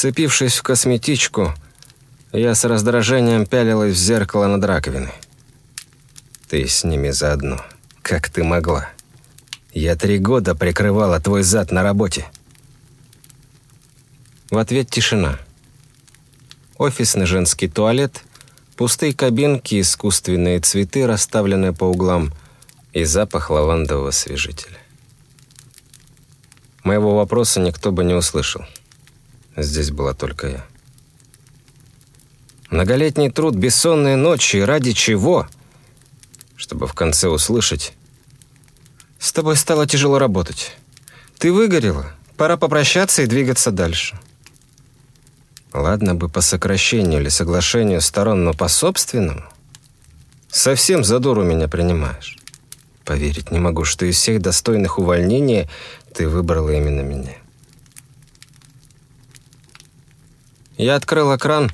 Вцепившись в косметичку, я с раздражением пялилась в зеркало над раковиной. Ты с ними заодно. Как ты могла? Я три года прикрывала твой зад на работе. В ответ тишина. Офисный женский туалет, пустые кабинки, искусственные цветы, расставленные по углам, и запах лавандового освежителя. Моего вопроса никто бы не услышал. Здесь была только я. Многолетний труд, бессонные ночи, ради чего? Чтобы в конце услышать «С тобой стало тяжело работать. Ты выгорела. Пора попрощаться и двигаться дальше». Ладно бы по сокращению или соглашению сторон, но по собственному? Совсем задору меня принимаешь. Поверить не могу, что из всех достойных увольнения ты выбрала именно меня. Я открыла кран,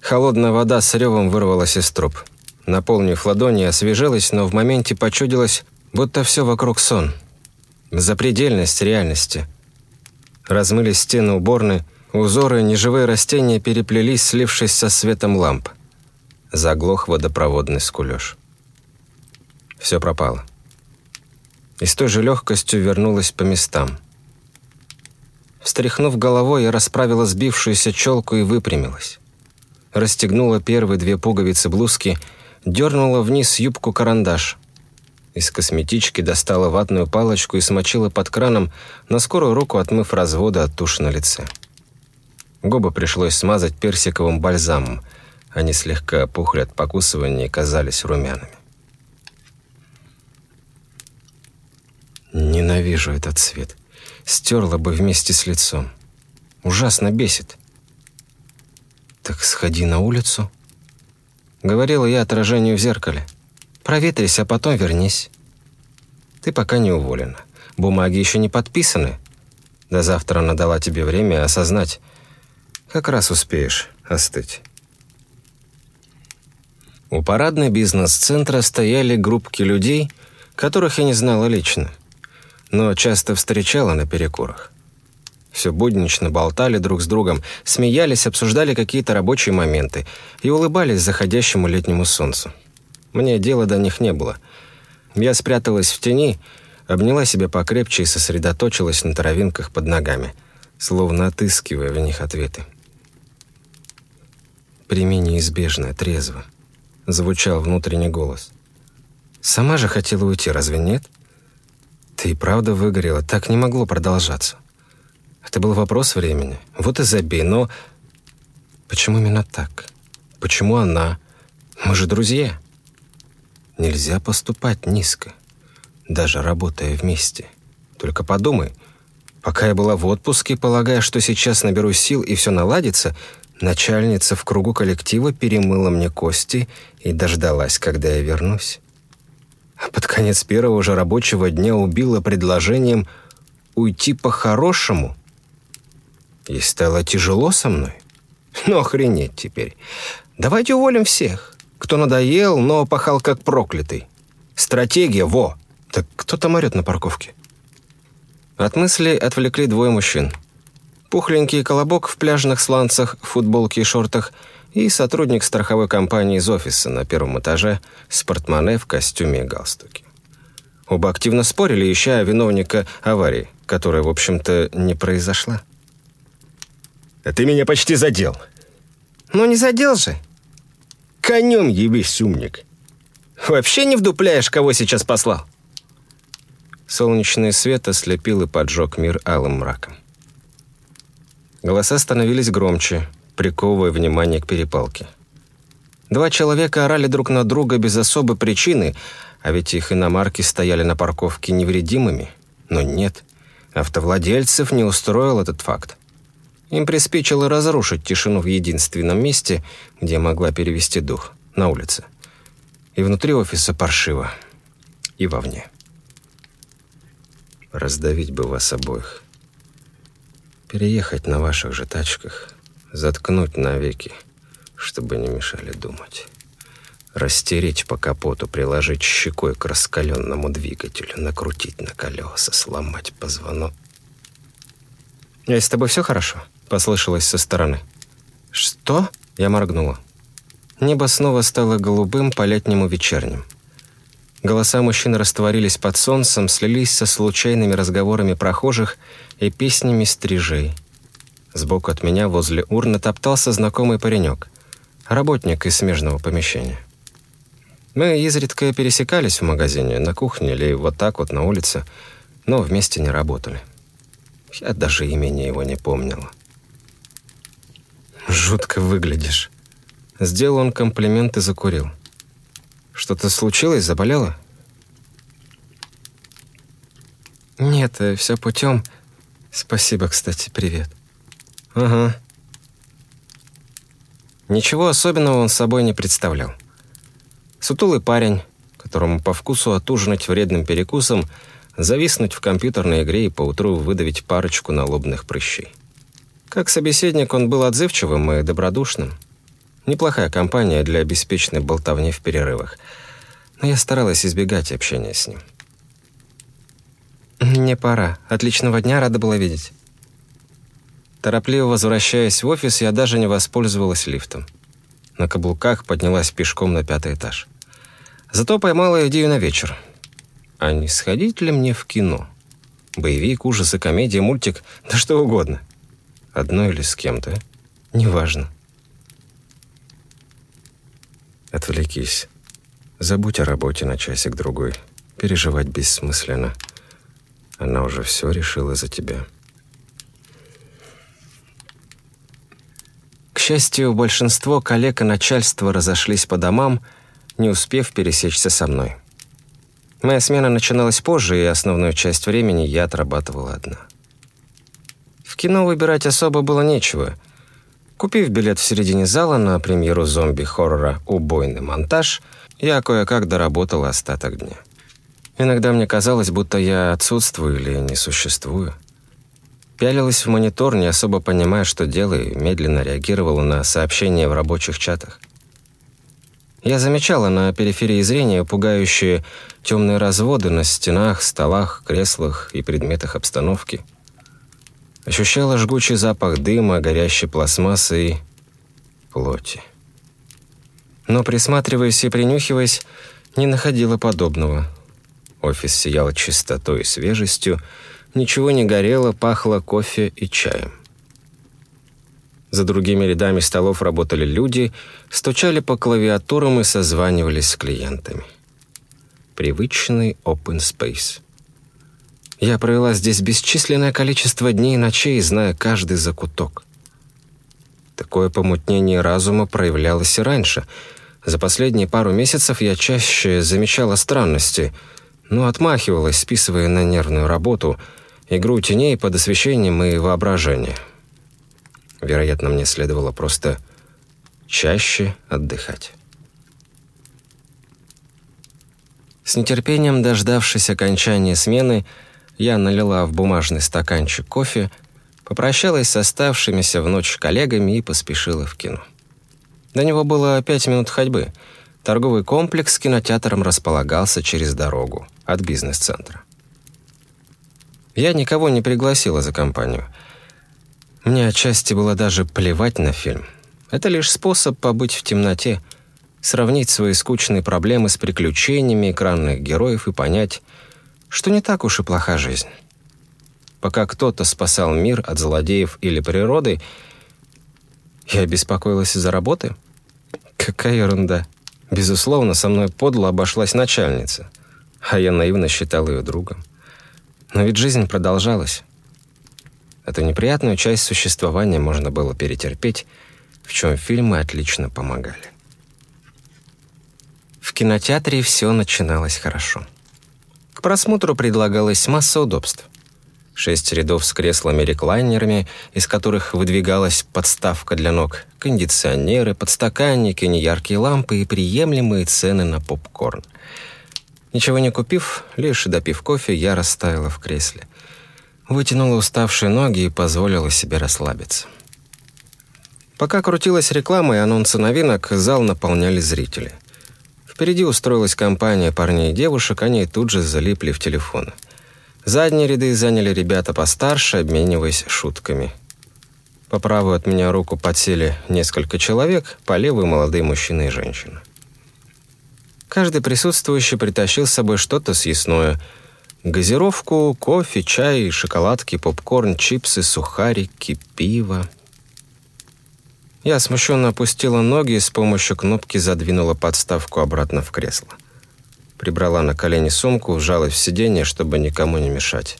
холодная вода с ревом вырвалась из труб. Наполнив ладони, освежилась, но в моменте почудилось, будто все вокруг сон. Запредельность реальности. Размылись стены уборной, узоры неживые растения переплелись, слившись со светом ламп. Заглох водопроводный скулеж. Все пропало. И с той же легкостью вернулась по местам. Встряхнув головой, я расправила сбившуюся челку и выпрямилась. Расстегнула первые две пуговицы блузки, дернула вниз юбку-карандаш. Из косметички достала ватную палочку и смочила под краном, на скорую руку отмыв разводы от туши на лице. Губы пришлось смазать персиковым бальзамом. Они слегка опухли от покусывания и казались румяными. Ненавижу этот цвет. Стерла бы вместе с лицом. Ужасно бесит. «Так сходи на улицу», — говорила я отражению в зеркале. Проветрись, а потом вернись. Ты пока не уволена. Бумаги еще не подписаны. До завтра она дала тебе время осознать. Как раз успеешь остыть. У парадной бизнес-центра стояли группки людей, которых я не знала лично, но часто встречала на перекурах. Все буднично болтали друг с другом, смеялись, обсуждали какие-то рабочие моменты и улыбались заходящему летнему солнцу. Мне дела до них не было. Я спряталась в тени, обняла себя покрепче и сосредоточилась на травинках под ногами, словно отыскивая в них ответы. «Прими неизбежное, трезво», — звучал внутренний голос. «Сама же хотела уйти, разве нет?» «Ты и правда выгорела, так не могло продолжаться. Это был вопрос времени. Вот и забей, но...» «Почему именно так? Почему она? Мы же друзья». Нельзя поступать низко, даже работая вместе. Только подумай, пока я была в отпуске, полагая, что сейчас наберу сил и все наладится, начальница в кругу коллектива перемыла мне кости и дождалась, когда я вернусь. Под конец первого же рабочего дня убила предложением уйти по-хорошему. И стало тяжело со мной. Ну, охренеть теперь. Давайте уволим всех. Кто надоел, но пахал как проклятый. Стратегия, во! Так кто там орет на парковке? От мысли отвлекли двое мужчин. Пухленький колобок в пляжных сланцах, футболке и шортах и сотрудник страховой компании из офиса на первом этаже с портмоне в костюме и галстуке. Оба активно спорили, ища виновника аварии, которая, в общем-то, не произошла. «А ты меня почти задел». «Ну, не задел же. Конем ебись, умник. Вообще не вдупляешь, кого сейчас послал?» Солнечный свет ослепил и поджег мир алым мраком. Голоса становились громче, приковывая внимание к перепалке. Два человека орали друг на друга без особой причины, а ведь их иномарки стояли на парковке невредимыми. Но нет, автовладельцев не устроил этот факт. Им приспичило разрушить тишину в единственном месте, где могла перевести дух – на улице. И внутри офиса паршиво, и вовне. Раздавить бы вас обоих. Переехать на ваших же тачках, заткнуть навеки, чтобы не мешали думать. Растереть по капоту, приложить щекой к раскаленному двигателю, накрутить на колеса, сломать позвонок. «Если с тобой все хорошо?» — послышалось со стороны. «Что?» — я моргнула. Небо снова стало голубым по-летнему вечерним. Голоса мужчин растворились под солнцем, слились со случайными разговорами прохожих и песнями стрижей. Сбоку от меня возле урны топтался знакомый паренек, работник из смежного помещения. Мы изредка пересекались в магазине, на кухне или вот так вот на улице, но вместе не работали. Я даже имени его не помнила. «Жутко выглядишь». Сделал он комплимент и закурил. «Что-то случилось? Заболела?» «Нет, э, все путем. Спасибо, кстати, привет». «Ага». Ничего особенного он собой не представлял. Сутулый парень, которому по вкусу отужинать вредным перекусом, зависнуть в компьютерной игре и поутру выдавить парочку налобных прыщей. Как собеседник он был отзывчивым и добродушным. Неплохая компания для обеспеченной болтовни в перерывах. Но я старалась избегать общения с ним. «Мне пора. Отличного дня, рада была видеть». Торопливо возвращаясь в офис, я даже не воспользовалась лифтом. На каблуках поднялась пешком на пятый этаж. Зато поймала идею на вечер. А не сходить ли мне в кино? Боевик, ужасы, комедия, мультик, да что угодно. Одной или с кем-то, неважно. Отвлекись. Забудь о работе на часик-другой. Переживать бессмысленно. Она уже все решила за тебя. К счастью, большинство коллег и начальства разошлись по домам, не успев пересечься со мной. Моя смена начиналась позже, и основную часть времени я отрабатывала одна. В кино выбирать особо было нечего. Купив билет в середине зала на премьеру зомби-хоррора «Убойный монтаж», я кое-как доработал остаток дня. Иногда мне казалось, будто я отсутствую или не существую. Пялилась в монитор, не особо понимая, что делаю, медленно реагировала на сообщения в рабочих чатах. Я замечала на периферии зрения пугающие темные разводы на стенах, столах, креслах и предметах обстановки – Ощущала жгучий запах дыма, горящей пластмассы и плоти. Но, присматриваясь и принюхиваясь, не находила подобного. Офис сиял чистотой и свежестью, ничего не горело, пахло кофе и чаем. За другими рядами столов работали люди, стучали по клавиатурам и созванивались с клиентами. Привычный open space. Я провела здесь бесчисленное количество дней и ночей, зная каждый закуток. Такое помутнение разума проявлялось и раньше. За последние пару месяцев я чаще замечала странности, но отмахивалась, списывая на нервную работу, игру теней под освещением и воображение. Вероятно, мне следовало просто чаще отдыхать. С нетерпением дождавшись окончания смены, я налила в бумажный стаканчик кофе, попрощалась с оставшимися в ночь коллегами и поспешила в кино. До него было пять минут ходьбы. Торговый комплекс с кинотеатром располагался через дорогу от бизнес-центра. Я никого не пригласила за компанию. Мне отчасти было даже плевать на фильм. Это лишь способ побыть в темноте, сравнить свои скучные проблемы с приключениями экранных героев и понять, что не так уж и плоха жизнь. Пока кто-то спасал мир от злодеев или природы, я беспокоилась из-за работы? Какая ерунда. Безусловно, со мной подло обошлась начальница, а я наивно считал ее другом. Но ведь жизнь продолжалась. Эту неприятную часть существования можно было перетерпеть, в чем фильмы отлично помогали. В кинотеатре все начиналось хорошо. К просмотру предлагалась масса удобств. Шесть рядов с креслами-реклайнерами, из которых выдвигалась подставка для ног, кондиционеры, подстаканники, неяркие лампы и приемлемые цены на попкорн. Ничего не купив, лишь допив кофе, я растаяла в кресле. Вытянула уставшие ноги и позволила себе расслабиться. Пока крутилась реклама и анонсы новинок, зал наполняли зрители – Впереди устроилась компания парней и девушек, они тут же залипли в телефоны. Задние ряды заняли ребята постарше, обмениваясь шутками. По правую от меня руку подсели несколько человек, по левую молодые мужчины и женщины. Каждый присутствующий притащил с собой что-то съестное. Газировку, кофе, чай, шоколадки, попкорн, чипсы, сухарики, пиво. Я смущенно опустила ноги и с помощью кнопки задвинула подставку обратно в кресло. Прибрала на колени сумку, вжалась в сиденье, чтобы никому не мешать.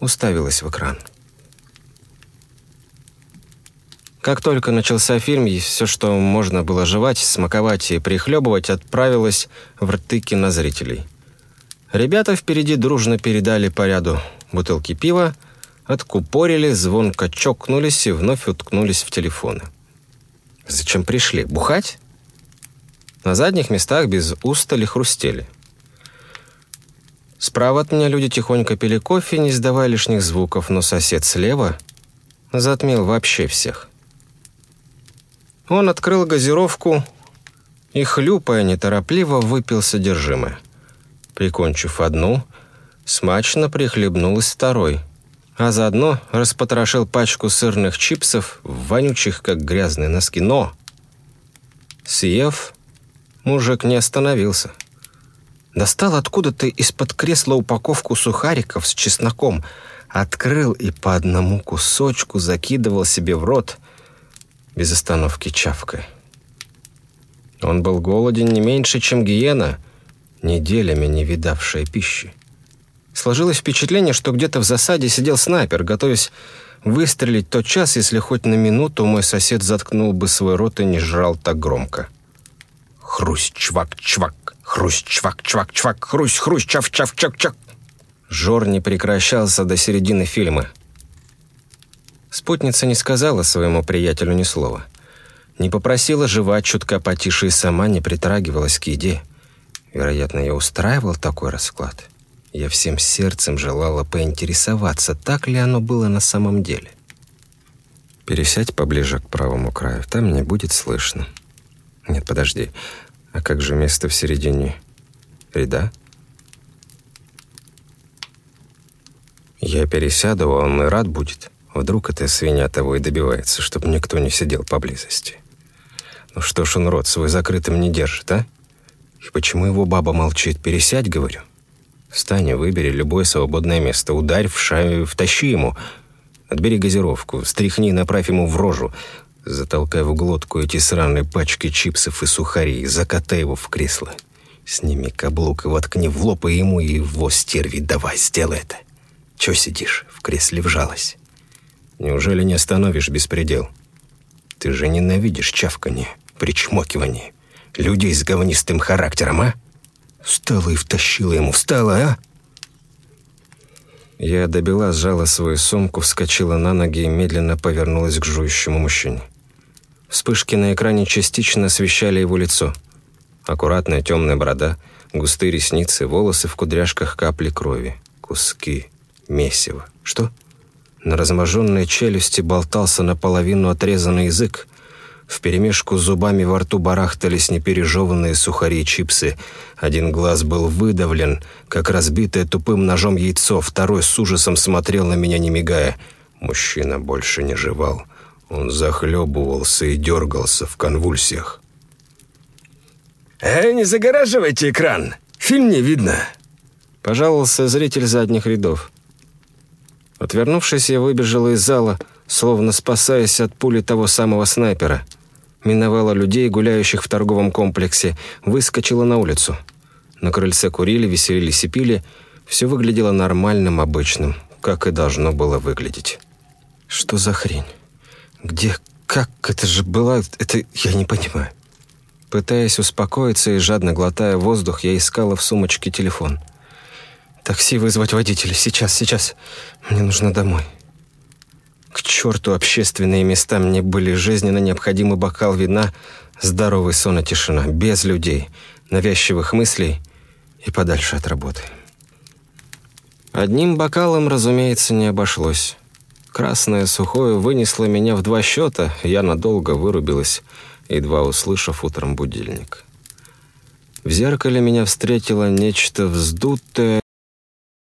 Уставилась в экран. Как только начался фильм, и все, что можно было жевать, смаковать и прихлебывать, отправилось в рты кинозрителей. Ребята впереди дружно передали по ряду бутылки пива, откупорили, звонко чокнулись и вновь уткнулись в телефоны. Зачем пришли? Бухать? На задних местах без устали хрустели. Справа от меня люди тихонько пили кофе, не издавая лишних звуков, но сосед слева затмил вообще всех. Он открыл газировку и, хлюпая неторопливо, выпил содержимое. Прикончив одну, смачно прихлебнул из второй, а заодно распотрошил пачку сырных чипсов, вонючих, как грязные носки. Но, съев, мужик не остановился. Достал откуда-то из-под кресла упаковку сухариков с чесноком, открыл и по одному кусочку закидывал себе в рот – без остановки чавкой. Он был голоден не меньше, чем гиена, неделями не видавшая пищи. Сложилось впечатление, что где-то в засаде сидел снайпер, готовясь выстрелить тот час, если хоть на минуту мой сосед заткнул бы свой рот и не жрал так громко. Хрусть, чвак, чвак, хрусть, чвак, чвак, чвак, хрусть, хрусть, чав, чав, чак, чак. Жор не прекращался до середины фильма – Спутница не сказала своему приятелю ни слова. Не попросила жевать чутка потише и сама не притрагивалась к еде. Вероятно, я устраивал такой расклад. Я всем сердцем желала поинтересоваться, так ли оно было на самом деле. Пересядь поближе к правому краю, там не будет слышно. Нет, подожди, а как же место в середине ряда? Я пересяду, он и рад будет. Вдруг эта свинья того и добивается, чтобы никто не сидел поблизости. Ну что ж он рот свой закрытым не держит, а? И почему его баба молчит? Пересядь, говорю. Встань выбери любое свободное место. Ударь в шаю, втащи ему. Отбери газировку, стряхни направь ему в рожу. Затолкай в глотку эти сраные пачки чипсов и сухарей. Закатай его в кресло. Сними каблук и воткни в лоб и ему, и его стерви. Давай, сделай это. Чё сидишь? В кресле вжалась. Неужели не остановишь беспредел? Ты же ненавидишь чавканье, причмокивание. Людей с говнистым характером, а? Встала и втащила ему, встала, а? Я добила, сжала свою сумку, вскочила на ноги и медленно повернулась к жующему мужчине. Вспышки на экране частично освещали его лицо. Аккуратная темная борода, густые ресницы, волосы в кудряшках капли крови, куски месива. Что? На разможенной челюсти болтался наполовину отрезанный язык. Вперемешку с зубами во рту барахтались непережеванные сухари и чипсы. Один глаз был выдавлен, как разбитое тупым ножом яйцо, второй с ужасом смотрел на меня, не мигая. Мужчина больше не жевал. Он захлебывался и дергался в конвульсиях. «Эй, не загораживайте экран! Фильм не видно!» Пожаловался зритель задних рядов. Отвернувшись, я выбежала из зала, словно спасаясь от пули того самого снайпера. Миновала людей, гуляющих в торговом комплексе, выскочила на улицу. На крыльце курили, веселились и пили. Все выглядело нормальным, обычным, как и должно было выглядеть. Что за хрень? Где? Как это же было? Это я не понимаю. Пытаясь успокоиться и жадно глотая воздух, я искала в сумочке телефон. Такси вызвать водителя. Сейчас, сейчас. Мне нужно домой. К черту общественные места. Мне были жизненно необходимы бокал вина, здоровый сон и тишина. Без людей, навязчивых мыслей и подальше от работы. Одним бокалом, разумеется, не обошлось. Красное сухое вынесло меня в два счета, я надолго вырубилась, едва услышав утром будильник. В зеркале меня встретило нечто вздутое,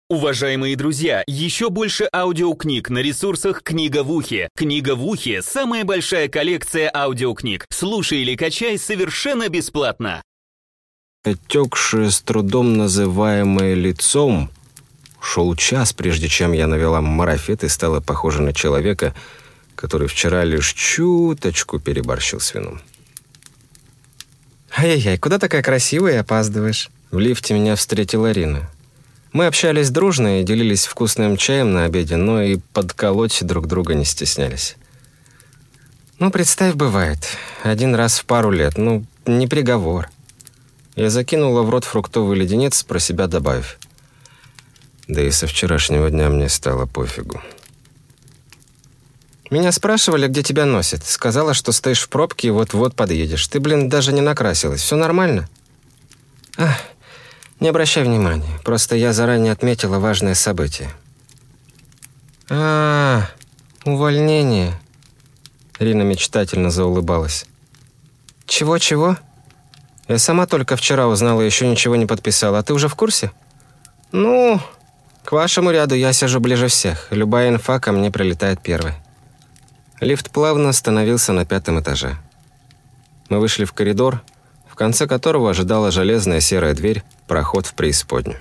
Уважаемые друзья, еще больше аудиокниг на ресурсах «Книга в ухе». «Книга в ухе» — самая большая коллекция аудиокниг. Слушай или качай совершенно бесплатно. Отекшее, с трудом называемое лицом, шел час, прежде чем я навела марафет и стала похожа на человека, который вчера лишь чуточку переборщил с вином. «Ай-яй-яй, куда такая красивая и опаздываешь?» В лифте меня встретила Рина. Мы общались дружно и делились вкусным чаем на обеде, но и подколоть друг друга не стеснялись. «Ну, представь, бывает. Один раз в пару лет. Ну, не приговор». Я закинула в рот фруктовый леденец, про себя добавив. Да и со вчерашнего дня мне стало пофигу. «Меня спрашивали, где тебя носит. Сказала, что стоишь в пробке и вот-вот подъедешь. Ты, блин, даже не накрасилась. Все нормально?» «Ах, не обращай внимания, просто я заранее отметила важное событие. А, увольнение. Рина мечтательно заулыбалась. Чего-чего? Я сама только вчера узнала, еще ничего не подписала. А ты уже в курсе? Ну, к вашему ряду я сижу ближе всех. Любая инфа ко мне прилетает первой. Лифт плавно остановился на пятом этаже. Мы вышли в коридор, в конце которого ожидала железная серая дверь, проход в преисподнюю.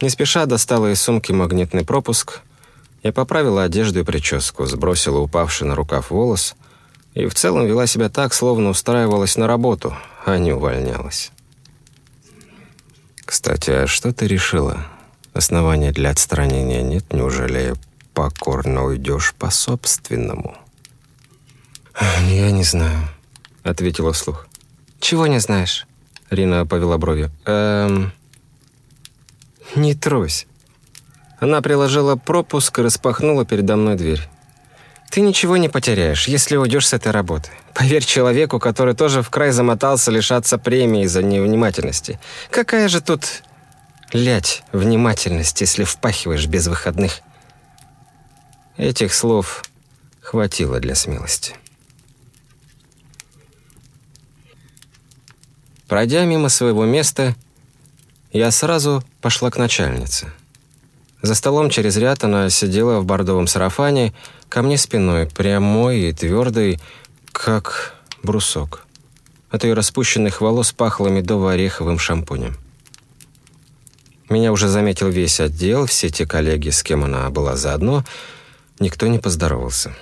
Не спеша достала из сумки магнитный пропуск, я поправила одежду и прическу, сбросила упавший на рукав волос и в целом вела себя так, словно устраивалась на работу, а не увольнялась. «Кстати, а что ты решила? Основания для отстранения нет? Неужели покорно уйдешь по собственному?» «Я не знаю», — ответила вслух. «Чего не знаешь?» Рина повела бровью. «Эм...» «Не трусь». Она приложила пропуск и распахнула передо мной дверь. «Ты ничего не потеряешь, если уйдешь с этой работы. Поверь человеку, который тоже в край замотался лишаться премии за невнимательности. Какая же тут, лять, внимательность, если впахиваешь без выходных?» Этих слов хватило для смелости. Пройдя мимо своего места, я сразу пошла к начальнице. За столом через ряд она сидела в бордовом сарафане, ко мне спиной, прямой и твердый, как брусок. От ее распущенных волос пахло медово-ореховым шампунем. Меня уже заметил весь отдел, все те коллеги, с кем она была заодно, никто не поздоровался.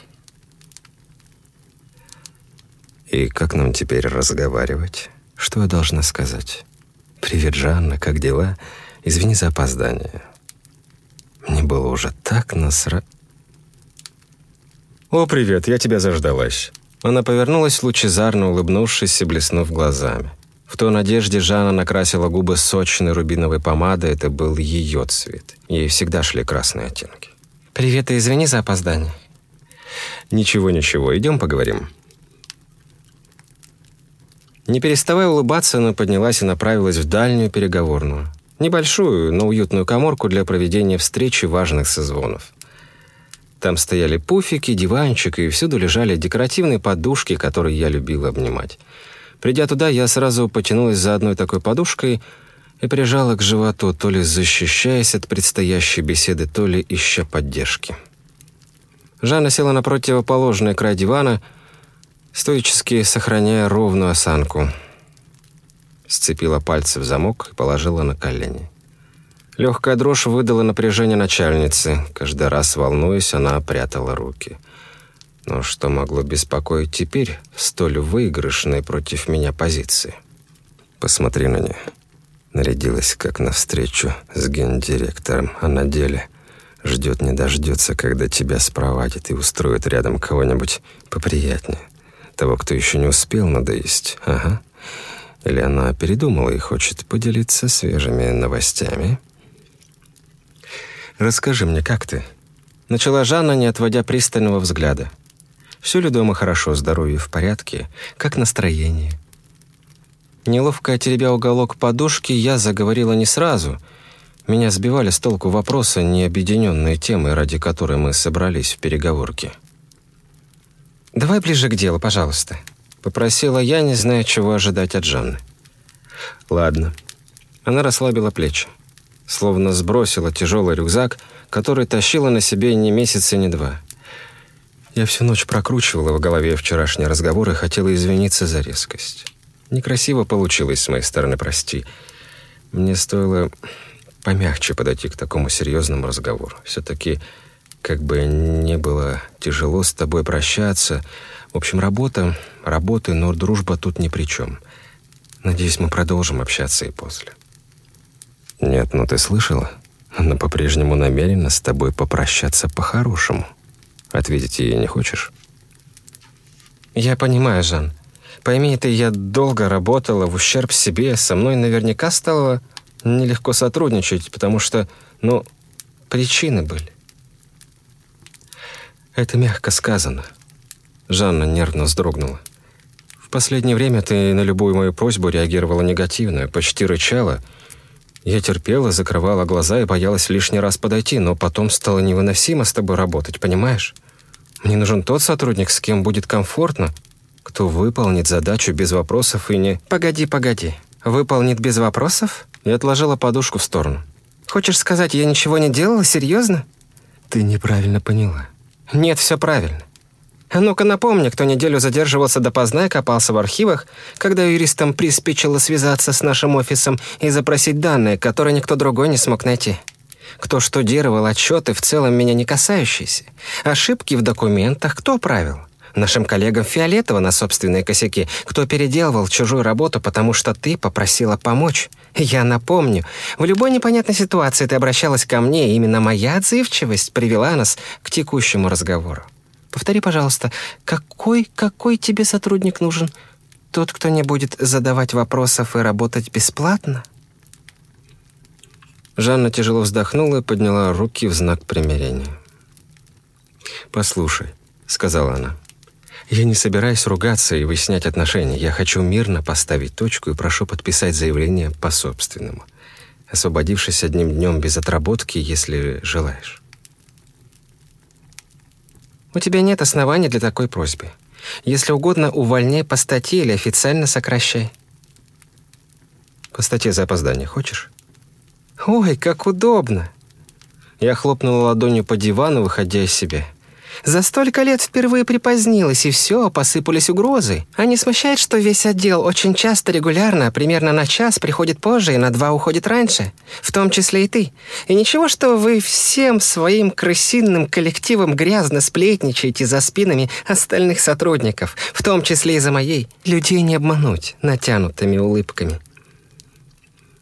«И как нам теперь разговаривать?» Что я должна сказать? «Привет, Жанна, как дела? Извини за опоздание». Мне было уже так насра... «О, привет, я тебя заждалась». Она повернулась, лучезарно улыбнувшись и блеснув глазами. В той надежде Жанна накрасила губы сочной рубиновой помадой, это был ее цвет. Ей всегда шли красные оттенки. «Привет и извини за опоздание». «Ничего-ничего, идем поговорим». Не переставая улыбаться, она поднялась и направилась в дальнюю переговорную. Небольшую, но уютную коморку для проведения встречи важных созвонов. Там стояли пуфики, диванчик, и всюду лежали декоративные подушки, которые я любила обнимать. Придя туда, я сразу потянулась за одной такой подушкой и прижала к животу, то ли защищаясь от предстоящей беседы, то ли ища поддержки. Жанна села на противоположный край дивана — стоически сохраняя ровную осанку. Сцепила пальцы в замок и положила на колени. Легкая дрожь выдала напряжение начальницы. Каждый раз, волнуясь, она прятала руки. Но что могло беспокоить теперь в столь выигрышной против меня позиции? Посмотри на нее. Нарядилась, как навстречу с гендиректором, а на деле ждет не дождется, когда тебя спровадит и устроит рядом кого-нибудь поприятнее. Того, кто еще не успел надоесть. Ага. Или она передумала и хочет поделиться свежими новостями? «Расскажи мне, как ты?» Начала Жанна, не отводя пристального взгляда. «Все ли дома хорошо, здоровье в порядке? Как настроение?» Неловко теребя уголок подушки, я заговорила не сразу. Меня сбивали с толку вопросы, не объединенные темы, ради которой мы собрались в переговорке. «Давай ближе к делу, пожалуйста», — попросила я, не зная, чего ожидать от Жанны. «Ладно». Она расслабила плечи. словно сбросила тяжелый рюкзак, который тащила на себе не месяц и не два. Я всю ночь прокручивала в голове вчерашний разговор и хотела извиниться за резкость. Некрасиво получилось с моей стороны, прости. Мне стоило помягче подойти к такому серьезному разговору. Все-таки, как бы не было тяжело с тобой прощаться. В общем, работа, работа, но дружба тут ни при чем. Надеюсь, мы продолжим общаться и после. Нет, ну ты слышала? Она по-прежнему намерена с тобой попрощаться по-хорошему. Ответить ей не хочешь? Я понимаю, Жан. Пойми ты, я долго работала в ущерб себе, со мной наверняка стало нелегко сотрудничать, потому что, ну, причины были. Это мягко сказано. Жанна нервно вздрогнула. В последнее время ты на любую мою просьбу реагировала негативно, почти рычала. Я терпела, закрывала глаза и боялась лишний раз подойти, но потом стало невыносимо с тобой работать, понимаешь? Мне нужен тот сотрудник, с кем будет комфортно, кто выполнит задачу без вопросов и не... Погоди, погоди. Выполнит без вопросов? Я отложила подушку в сторону. Хочешь сказать, я ничего не делала? Серьезно? Ты неправильно поняла. Нет, все правильно. А ну-ка напомни, кто неделю задерживался допоздна и копался в архивах, когда юристам приспичило связаться с нашим офисом и запросить данные, которые никто другой не смог найти кто штудировал отчеты, в целом меня не касающиеся. Ошибки в документах кто правил? Нашим коллегам Фиолетово на собственные косяки, кто переделывал чужую работу, потому что ты попросила помочь. Я напомню, в любой непонятной ситуации ты обращалась ко мне, и именно моя отзывчивость привела нас к текущему разговору. Повтори, пожалуйста, какой, какой тебе сотрудник нужен? Тот, кто не будет задавать вопросов и работать бесплатно? Жанна тяжело вздохнула и подняла руки в знак примирения. «Послушай», — сказала она, — «я не собираюсь ругаться и выяснять отношения. Я хочу мирно поставить точку и прошу подписать заявление по собственному, освободившись одним днем без отработки, если желаешь». «У тебя нет оснований для такой просьбы. Если угодно, увольняй по статье или официально сокращай». «По статье за опоздание хочешь?» «Ой, как удобно!» Я хлопнула ладонью по дивану, выходя из себя. «За столько лет впервые припозднилась, и все, посыпались угрозы. А не смущает, что весь отдел очень часто, регулярно, примерно на час приходит позже и на два уходит раньше? В том числе и ты. И ничего, что вы всем своим крысиным коллективом грязно сплетничаете за спинами остальных сотрудников, в том числе и за моей. Людей не обмануть натянутыми улыбками».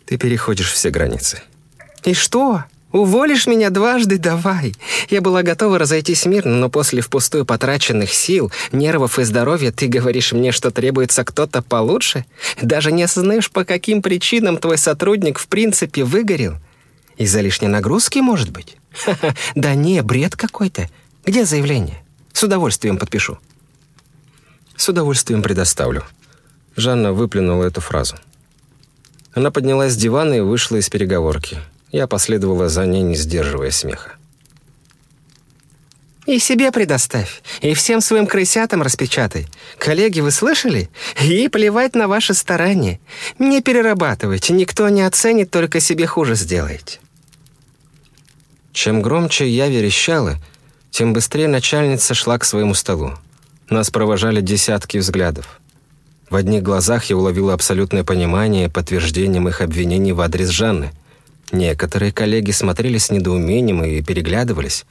«Ты переходишь все границы». «И что? Уволишь меня дважды? Давай!» Я была готова разойтись мирно, но после впустую потраченных сил, нервов и здоровья ты говоришь мне, что требуется кто-то получше? Даже не осознаешь, по каким причинам твой сотрудник в принципе выгорел? Из-за лишней нагрузки, может быть? Ха-ха, да не, бред какой-то. Где заявление? С удовольствием подпишу. С удовольствием предоставлю. Жанна выплюнула эту фразу. Она поднялась с дивана и вышла из переговорки. Я последовала за ней, не сдерживая смеха. «И себе предоставь, и всем своим крысятам распечатай. Коллеги, вы слышали? И плевать на ваши старания. Не перерабатывайте, никто не оценит, только себе хуже сделаете». Чем громче я верещала, тем быстрее начальница шла к своему столу. Нас провожали десятки взглядов. В одних глазах я уловила абсолютное понимание подтверждением их обвинений в адрес Жанны. Некоторые коллеги смотрели с недоумением и переглядывались.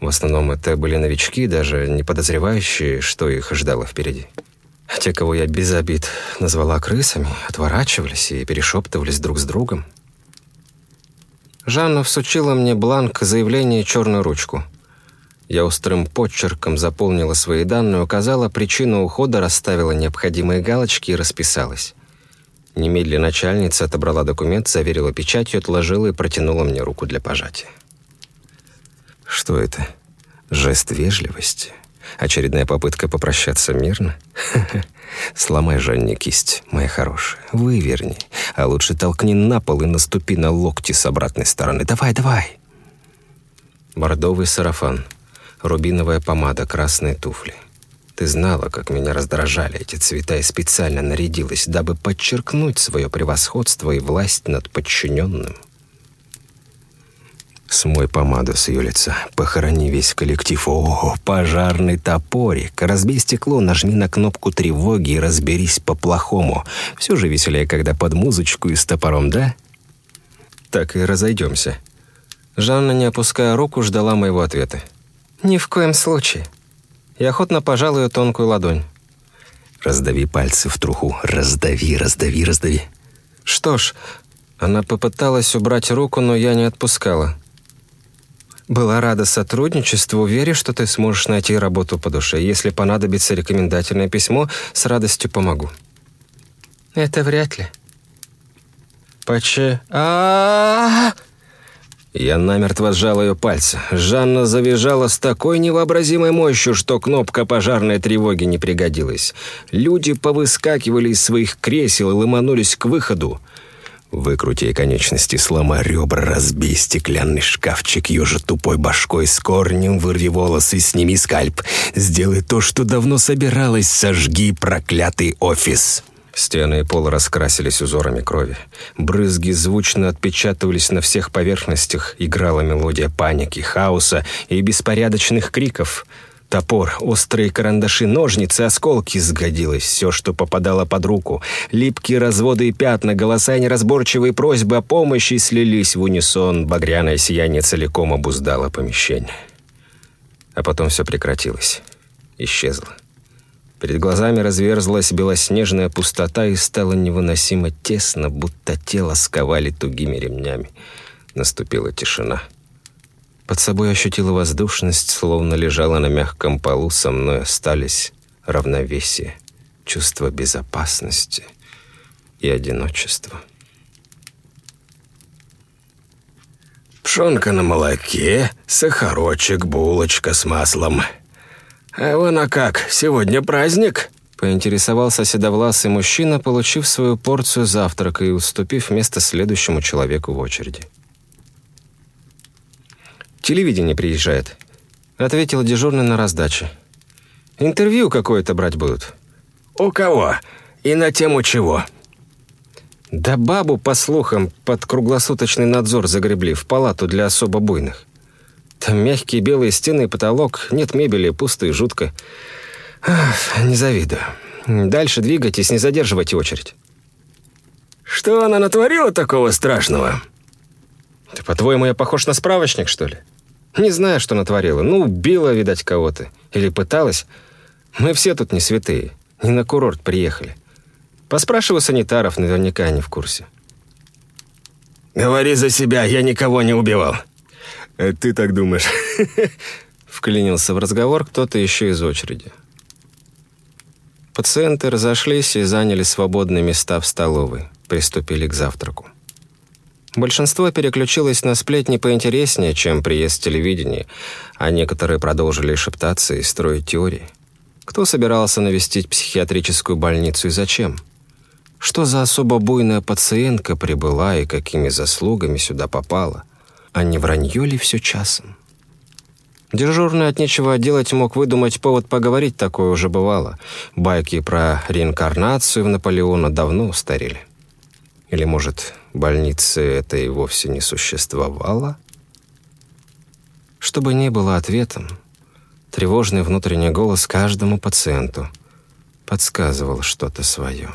В основном это были новички, даже не подозревающие, что их ждало впереди. Те, кого я без обид назвала крысами, отворачивались и перешептывались друг с другом. Жанна всучила мне бланк заявления черную ручку. Я острым подчерком заполнила свои данные, указала причину ухода, расставила необходимые галочки и расписалась. Немедленно начальница отобрала документ, заверила печатью, отложила и протянула мне руку для пожатия. Что это? Жест вежливости? Очередная попытка попрощаться мирно? Сломай Жанне кисть, моя хорошая, выверни, а лучше толкни на пол и наступи на локти с обратной стороны. Давай, давай. Бордовый сарафан, рубиновая помада, красные туфли — ты знала, как меня раздражали эти цвета и специально нарядилась, дабы подчеркнуть свое превосходство и власть над подчиненным. Смой помаду с ее лица, похорони весь коллектив. О, пожарный топорик. Разбей стекло, нажми на кнопку тревоги и разберись по-плохому. Все же веселее, когда под музычку и с топором, да? Так и разойдемся. Жанна, не опуская руку, ждала моего ответа. «Ни в коем случае». Я охотно пожал ее тонкую ладонь. «Раздави пальцы в труху. Раздави, раздави, раздави». Что ж, она попыталась убрать руку, но я не отпускала. Была рада сотрудничеству, верю, что ты сможешь найти работу по душе. Если понадобится рекомендательное письмо, с радостью помогу. Это вряд ли. Поче... а, Я намертво сжал ее пальцы. Жанна завизжала с такой невообразимой мощью, что кнопка пожарной тревоги не пригодилась. Люди повыскакивали из своих кресел и ломанулись к выходу. Выкрути конечности, сломай ребра, разбей стеклянный шкафчик ее же тупой башкой с корнем, вырви волосы, сними скальп. Сделай то, что давно собиралась, сожги проклятый офис. Стены и пол раскрасились узорами крови. Брызги звучно отпечатывались на всех поверхностях, играла мелодия паники, хаоса и беспорядочных криков — Топор, острые карандаши, ножницы, осколки сгодилось все, что попадало под руку. Липкие разводы и пятна, голоса и неразборчивые просьбы о помощи слились в унисон. Багряное сияние целиком обуздало помещение. А потом все прекратилось. Исчезло. Перед глазами разверзлась белоснежная пустота и стало невыносимо тесно, будто тело сковали тугими ремнями. Наступила тишина. Под собой ощутила воздушность, словно лежала на мягком полу, со мной остались равновесие, чувство безопасности и одиночества. Пшонка на молоке, сахарочек, булочка с маслом. А вон а как, сегодня праздник?» Поинтересовался седовласый мужчина, получив свою порцию завтрака и уступив место следующему человеку в очереди. «Телевидение приезжает», — ответил дежурный на раздаче. «Интервью какое-то брать будут». «У кого? И на тему чего?» «Да бабу, по слухам, под круглосуточный надзор загребли в палату для особо буйных. Там мягкие белые стены и потолок, нет мебели, пусто и жутко. Ах, не завидую. Дальше двигайтесь, не задерживайте очередь». «Что она натворила такого страшного?» «Ты, по-твоему, я похож на справочник, что ли?» Не знаю, что натворила. Ну, убила, видать, кого-то. Или пыталась. Мы все тут не святые. Не на курорт приехали. Поспрашиваю санитаров, наверняка они в курсе. «Говори за себя, я никого не убивал». А «Ты так думаешь?» Вклинился в разговор кто-то еще из очереди. Пациенты разошлись и заняли свободные места в столовой. Приступили к завтраку. Большинство переключилось на сплетни поинтереснее, чем приезд телевидения, а некоторые продолжили шептаться и строить теории. Кто собирался навестить психиатрическую больницу и зачем? Что за особо буйная пациентка прибыла и какими заслугами сюда попала? А не вранье ли все часом? Дежурный от нечего делать мог выдумать повод поговорить, такое уже бывало. Байки про реинкарнацию в Наполеона давно устарели. Или, может, больницы это и вовсе не существовало? Чтобы не было ответом, тревожный внутренний голос каждому пациенту подсказывал что-то свое.